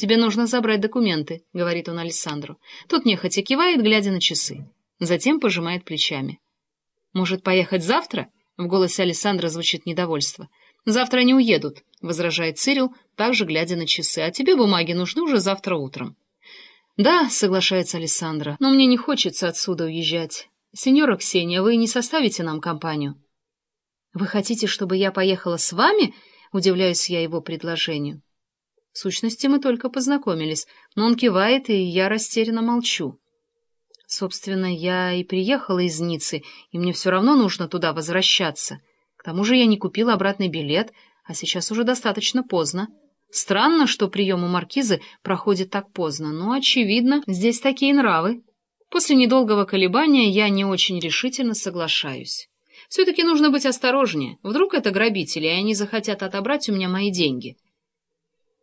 «Тебе нужно забрать документы», — говорит он Александру. Тот нехотя кивает, глядя на часы. Затем пожимает плечами. «Может, поехать завтра?» — в голосе Александра звучит недовольство. «Завтра они уедут», — возражает Цирил, также глядя на часы. «А тебе бумаги нужны уже завтра утром». «Да», — соглашается Александра, — «но мне не хочется отсюда уезжать. Сеньора Ксения, вы не составите нам компанию?» «Вы хотите, чтобы я поехала с вами?» — удивляюсь я его предложению. В сущности, мы только познакомились, но он кивает, и я растерянно молчу. Собственно, я и приехала из Ниццы, и мне все равно нужно туда возвращаться. К тому же я не купила обратный билет, а сейчас уже достаточно поздно. Странно, что прием у маркизы проходит так поздно, но, очевидно, здесь такие нравы. После недолгого колебания я не очень решительно соглашаюсь. Все-таки нужно быть осторожнее. Вдруг это грабители, и они захотят отобрать у меня мои деньги.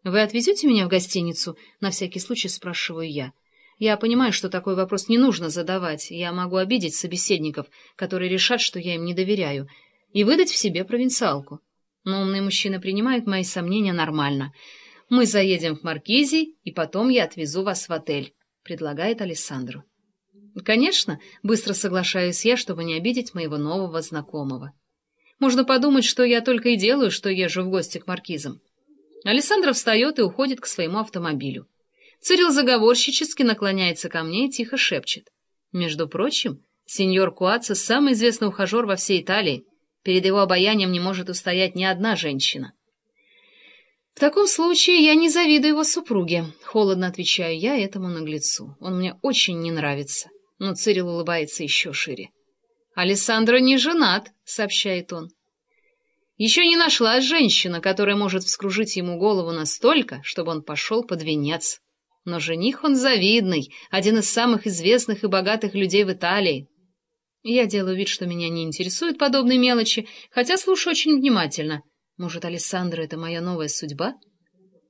«Вы отвезете меня в гостиницу?» — на всякий случай спрашиваю я. Я понимаю, что такой вопрос не нужно задавать. Я могу обидеть собеседников, которые решат, что я им не доверяю, и выдать в себе провинциалку. Но умные мужчины принимают мои сомнения нормально. Мы заедем в Маркизи, и потом я отвезу вас в отель, — предлагает Александру. Конечно, быстро соглашаюсь я, чтобы не обидеть моего нового знакомого. Можно подумать, что я только и делаю, что езжу в гости к маркизам. Александра встает и уходит к своему автомобилю. Цирил заговорщически наклоняется ко мне и тихо шепчет. Между прочим, сеньор Куаца — самый известный ухажер во всей Италии. Перед его обаянием не может устоять ни одна женщина. В таком случае я не завидую его супруге. Холодно отвечаю я этому наглецу. Он мне очень не нравится. Но Цирил улыбается еще шире. «Алессандро не женат», — сообщает он. Еще не нашлась женщина, которая может вскружить ему голову настолько, чтобы он пошел под венец. Но жених он завидный, один из самых известных и богатых людей в Италии. Я делаю вид, что меня не интересуют подобные мелочи, хотя слушаю очень внимательно. Может, Александра — это моя новая судьба?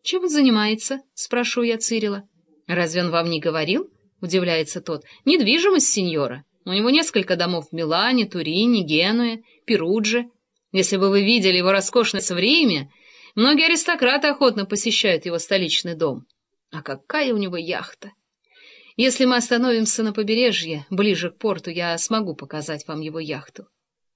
Чем он занимается? — спрашиваю я Цирила. Разве он вам не говорил? — удивляется тот. Недвижимость сеньора. У него несколько домов в Милане, Турине, Генуе, Перудже. Если бы вы видели его роскошность в Риме, многие аристократы охотно посещают его столичный дом. А какая у него яхта! Если мы остановимся на побережье, ближе к порту, я смогу показать вам его яхту.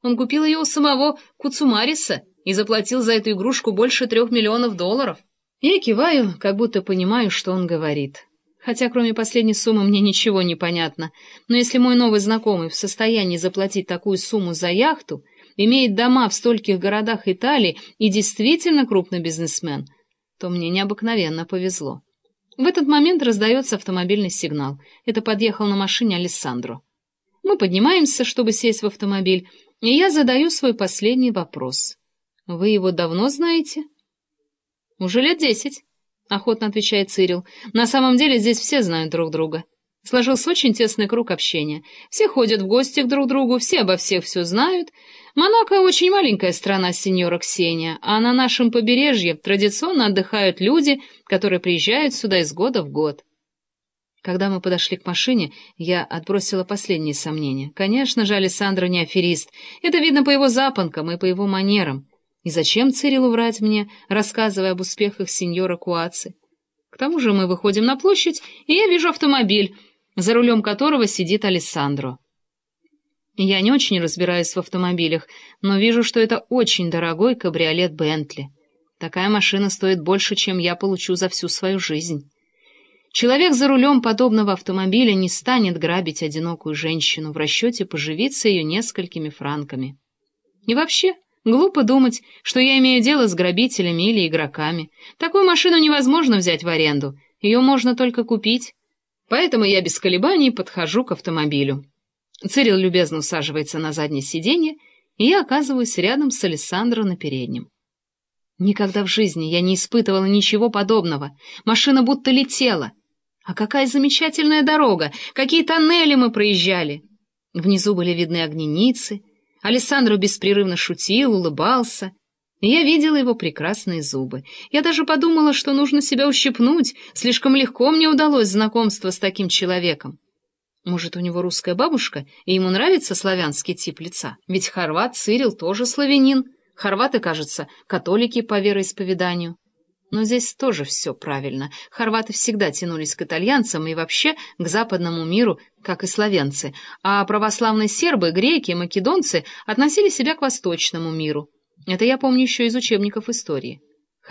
Он купил ее у самого Куцумариса и заплатил за эту игрушку больше трех миллионов долларов. Я киваю, как будто понимаю, что он говорит. Хотя кроме последней суммы мне ничего не понятно. Но если мой новый знакомый в состоянии заплатить такую сумму за яхту, имеет дома в стольких городах Италии и действительно крупный бизнесмен, то мне необыкновенно повезло. В этот момент раздается автомобильный сигнал. Это подъехал на машине Алессандро. Мы поднимаемся, чтобы сесть в автомобиль, и я задаю свой последний вопрос. «Вы его давно знаете?» «Уже лет десять», — охотно отвечает Цирил. «На самом деле здесь все знают друг друга. Сложился очень тесный круг общения. Все ходят в гости к друг другу, все обо всех все знают, Монако очень маленькая страна, сеньора Ксения, а на нашем побережье традиционно отдыхают люди, которые приезжают сюда из года в год. Когда мы подошли к машине, я отбросила последние сомнения. Конечно же, Александр не аферист. Это видно по его запонкам и по его манерам. И зачем Цирилу врать мне, рассказывая об успехах сеньора Куаци? К тому же мы выходим на площадь, и я вижу автомобиль, за рулем которого сидит Алессандро. Я не очень разбираюсь в автомобилях, но вижу, что это очень дорогой кабриолет Бентли. Такая машина стоит больше, чем я получу за всю свою жизнь. Человек за рулем подобного автомобиля не станет грабить одинокую женщину в расчете поживиться ее несколькими франками. И вообще, глупо думать, что я имею дело с грабителями или игроками. Такую машину невозможно взять в аренду, ее можно только купить. Поэтому я без колебаний подхожу к автомобилю. Цирил любезно усаживается на заднее сиденье, и я оказываюсь рядом с Александром на переднем. Никогда в жизни я не испытывала ничего подобного. Машина будто летела. А какая замечательная дорога! Какие тоннели мы проезжали! Внизу были видны огни Ниццы. Александру беспрерывно шутил, улыбался. Я видела его прекрасные зубы. Я даже подумала, что нужно себя ущипнуть. Слишком легко мне удалось знакомство с таким человеком. Может, у него русская бабушка, и ему нравится славянский тип лица? Ведь хорват Цирил тоже славянин. Хорваты, кажется, католики по вероисповеданию. Но здесь тоже все правильно. Хорваты всегда тянулись к итальянцам и вообще к западному миру, как и славянцы, а православные сербы, греки, македонцы относили себя к восточному миру. Это я помню еще из учебников истории.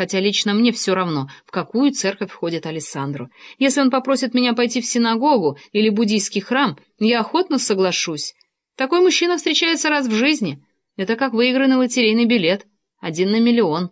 Хотя лично мне все равно, в какую церковь входит Алессандру. Если он попросит меня пойти в синагогу или буддийский храм, я охотно соглашусь. Такой мужчина встречается раз в жизни. Это как выигранный лотерейный билет. Один на миллион.